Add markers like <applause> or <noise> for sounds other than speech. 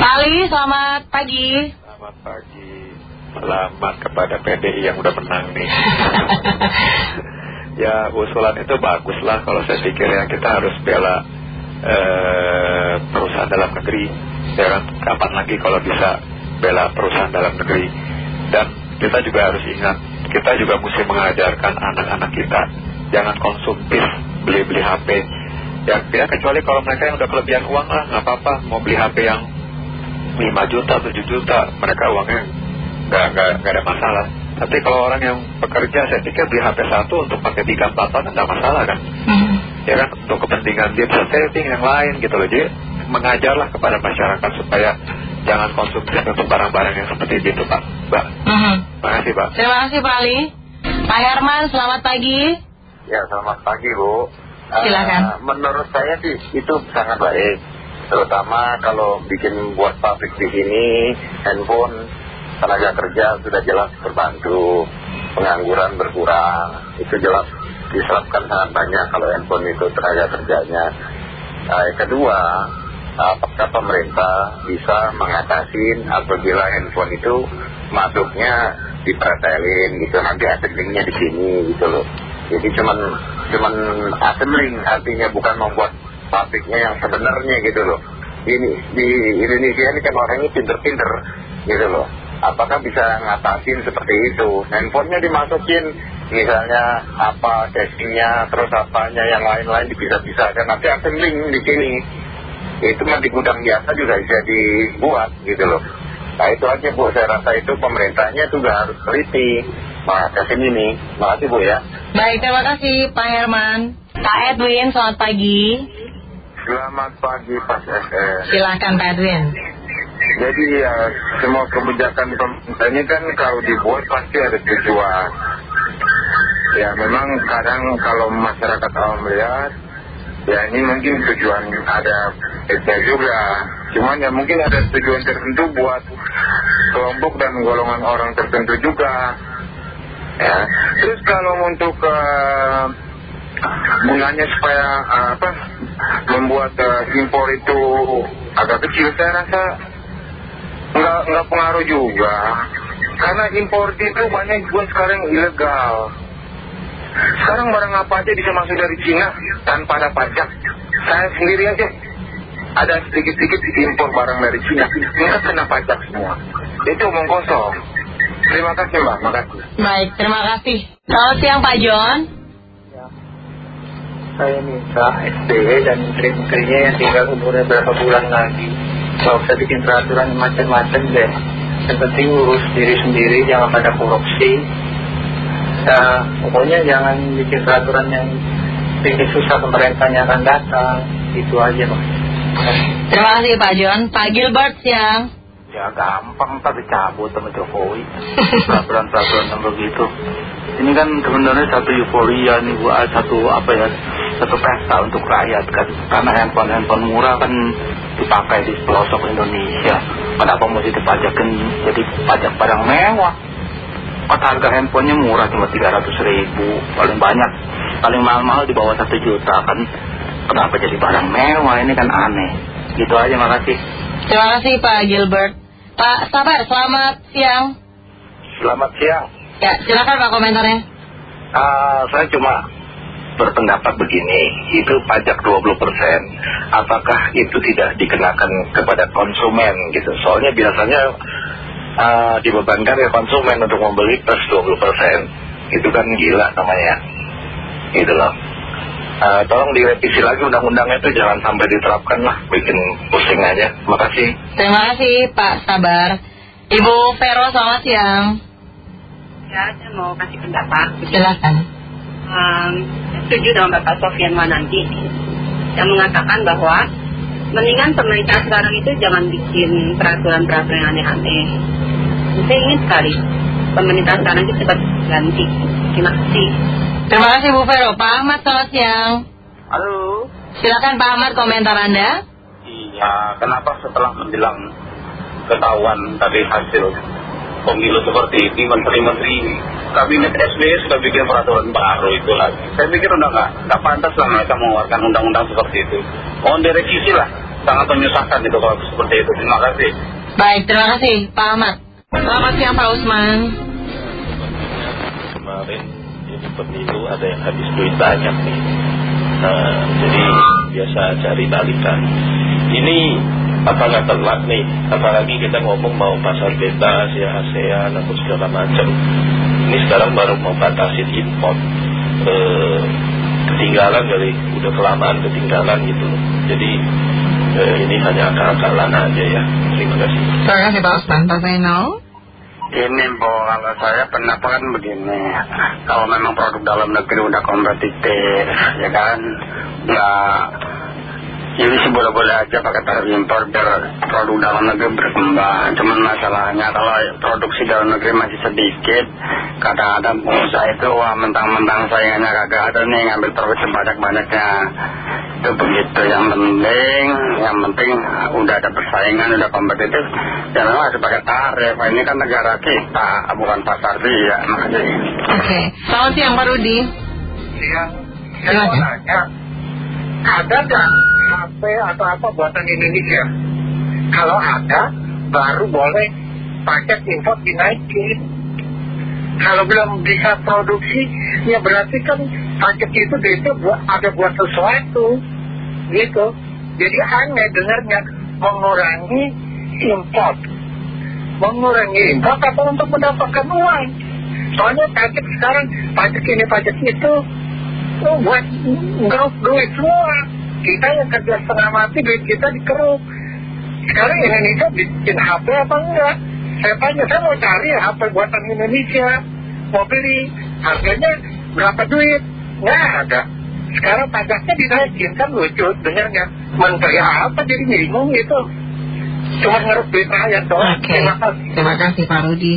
Pak Ali, selamat pagi. Selamat pagi. Selamat kepada PDI yang udah menang nih. <laughs> ya usulan itu bagus lah kalau saya pikir ya kita harus bela eh, perusahaan dalam negeri. Jangan kapan lagi kalau bisa bela perusahaan dalam negeri. Dan kita juga harus ingat, kita juga mesti mengajarkan anak-anak kita jangan konsumtif beli-beli HP. Ya, ya kecuali kalau mereka yang udah kelebihan uang lah, nggak apa-apa. Mau beli HP yang 5 juta, 7 juta, mereka uangnya nggak nggak nggak ada masalah. Tapi kalau orang yang bekerja, saya pikir beli HP satu untuk pakai 3 4 tahun nggak masalah kan. Hmm. Ya kan, untuk kepentingan dia bisa saving yang lain gitu loh. Jadi mengajarlah kepada masyarakat supaya jangan konsumsi untuk barang-barang yang seperti itu Pak. Mbak, Mhm. terima kasih Pak. Terima kasih Pak Ali. Pak Herman, selamat pagi. Ya, selamat pagi, Bu. Silakan. Eh, menurut saya sih itu sangat baik. Terutama kalau bikin buat pabrik di sini, handphone, tenaga kerja sudah jelas terbantu. Pengangguran berkurang. Itu jelas diserapkan sangat banyak kalau handphone itu tenaga kerjanya. Nah, kedua, apakah pemerintah bisa mengatasin apabila handphone itu masuknya dipretelin gitu, nanti assembling-nya di sini gitu loh. Jadi cuman cuman assembling artinya bukan membuat pabriknya yang sebenarnya gitu loh. Ini di Indonesia ini kan orangnya pinter-pinter gitu loh. Apakah bisa ngatasin seperti itu? Handphonenya dimasukin misalnya apa casingnya terus apanya yang lain-lain bisa-bisa dan nanti assembling di sini itu mah di gudang biasa juga bisa dibuat gitu loh. Nah itu aja Bu, saya rasa itu pemerintahnya juga harus teliti. Ke sini nih. Makasih Bu ya. Baik, terima kasih Pak Herman. Pak Edwin, selamat pagi. Selamat pagi Pak SS. Silahkan Pak Edwin. Jadi ya semua kebijakan pemerintah ini kan kalau dibuat pasti ada tujuan. Ya memang kadang kalau masyarakat awam melihat ya ini mungkin tujuan ada itu juga. Cuman ya mungkin ada tujuan tertentu buat kelompok dan golongan orang tertentu juga. Ya. Terus kalau untuk eh, gunanya supaya eh, apa membuat eh, impor itu agak kecil saya rasa nggak nggak pengaruh juga. Karena impor itu banyak juga sekarang ilegal. Sekarang barang apa aja bisa masuk dari Cina tanpa ada pajak. Saya sendiri aja ada sedikit-sedikit impor barang dari Cina. Nggak kena pajak semua. Itu omong kosong. Terima kasih mbak. Makasih Baik, terima kasih. Selamat siang Pak John. Saya minta SBY dan menteri-menterinya yang tinggal umurnya berapa bulan lagi. Gak usah bikin peraturan macam-macam deh. Yang penting urus diri sendiri jangan pada korupsi. Ya, Pokoknya jangan bikin peraturan yang bikin susah pemerintahnya akan datang. Itu aja Pak. Terima kasih Pak John. Pak Gilbert siang. Ya gampang tapi cabut sama Jokowi. Peraturan-peraturan yang begitu. Ini kan sebenarnya satu euforia nih buat satu apa ya Satu pesta untuk rakyat kan. Karena handphone-handphone murah kan dipakai di pelosok Indonesia. Kenapa mesti dipajakin jadi pajak barang mewah. Kok harga handphonenya murah? Cuma 300 ribu. Paling banyak Paling mahal-mahal di bawah 1 juta kan. Kenapa jadi barang mewah? Ini kan aneh. Gitu aja makasih Terima kasih Pak Gilbert. Pak Sabar, selamat siang. selamat siang. Ya, silakan Pak komentarnya. Ah, saya cuma berpendapat begini, itu pajak 20%, apakah itu tidak dikenakan kepada konsumen gitu? Soalnya biasanya ah, dibebankan ke konsumen untuk membeli plus 20%, itu kan gila namanya, gitu loh. Ah, tolong direvisi lagi undang-undangnya itu jangan sampai diterapkan lah, bikin pusing aja. Terima kasih. Terima kasih Pak Sabar. Ibu Vero, selamat siang. Ya, saya mau kasih pendapat. Silakan. Um, setuju dengan Bapak Sofian Wananti yang mengatakan bahwa mendingan pemerintah sekarang itu jangan bikin peraturan-peraturan yang aneh-aneh. Saya ingin sekali pemerintah sekarang itu cepat ganti. Terima kasih. Terima kasih Bu Vero. Pak Ahmad, selamat siang. Halo Silakan Pak Ahmad komentar Anda. Iya, kenapa setelah menjelang ketahuan dari hasil pemilu seperti ini, menteri-menteri kabinet SBY sudah bikin peraturan baru itu lagi. Saya pikir udah nggak, nggak pantas lah mereka mengeluarkan undang-undang seperti itu. Mohon direvisi lah. sangat menyusahkan itu kalau seperti itu. Terima kasih. Baik, terima kasih Pak Ahmad. Selamat siang Pak Usman. Kemarin ini pemilu ada yang habis duit banyak nih. Nah, jadi biasa cari balikan. Ini apakah telat nih? Apalagi kita ngomong mau pasar bebas ya ASEAN atau segala macam. Ini sekarang baru mau batasin impor. Eh, ketinggalan kali, udah kelamaan ketinggalan gitu loh. Jadi eh, ini hanya akal-akalan aja ya. Terima kasih. Terima kasih Pak Usman. Pak Zainal. Ini Bo, kalau saya pendapat kan begini Kalau memang produk dalam negeri udah kompetitif Ya kan Nggak Jadi sih boleh-boleh aja pakai tarif impor Biar produk dalam negeri berkembang. Cuman masalahnya kalau produksi dalam negeri masih sedikit Kadang-kadang pengusaha itu Wah mentang-mentang saingannya kagak ada nih Ngambil profit sebanyak-banyaknya. Itu begitu. Yang penting Yang penting udah ada persaingan Udah kompetitif Ya memang harus pakai tarif. Ini kan negara kita Bukan pasar dia. Makasih. Oke. Selamat siang Pak Rudi. Iya, saya Silakan. mau nanya, ada nggak HP atau apa buatan Indonesia? Kalau ada, baru boleh pajak impor dinaikin. Kalau belum bisa produksi, ya berarti kan pajak itu itu buat, ada buat sesuatu, gitu. Jadi aneh dengarnya mengurangi impor, mengurangi impor atau untuk mendapatkan uang. Soalnya pajak sekarang, pajak ini pajak itu, oh, buat ngeruk duit semua. Kita yang kerja setengah mati, duit kita dikeruk. Sekarang Indonesia bikin HP apa enggak? Saya tanya, saya mau cari HP buatan Indonesia. Mau beli, harganya berapa duit? Nggak ada. Sekarang pajaknya dinaikin, kan lucu dengarnya. Menteri apa jadi bingung gitu. Cuma ngeruk duit rakyat doang. Oke. Terima kasih. Terima kasih Pak Rudi.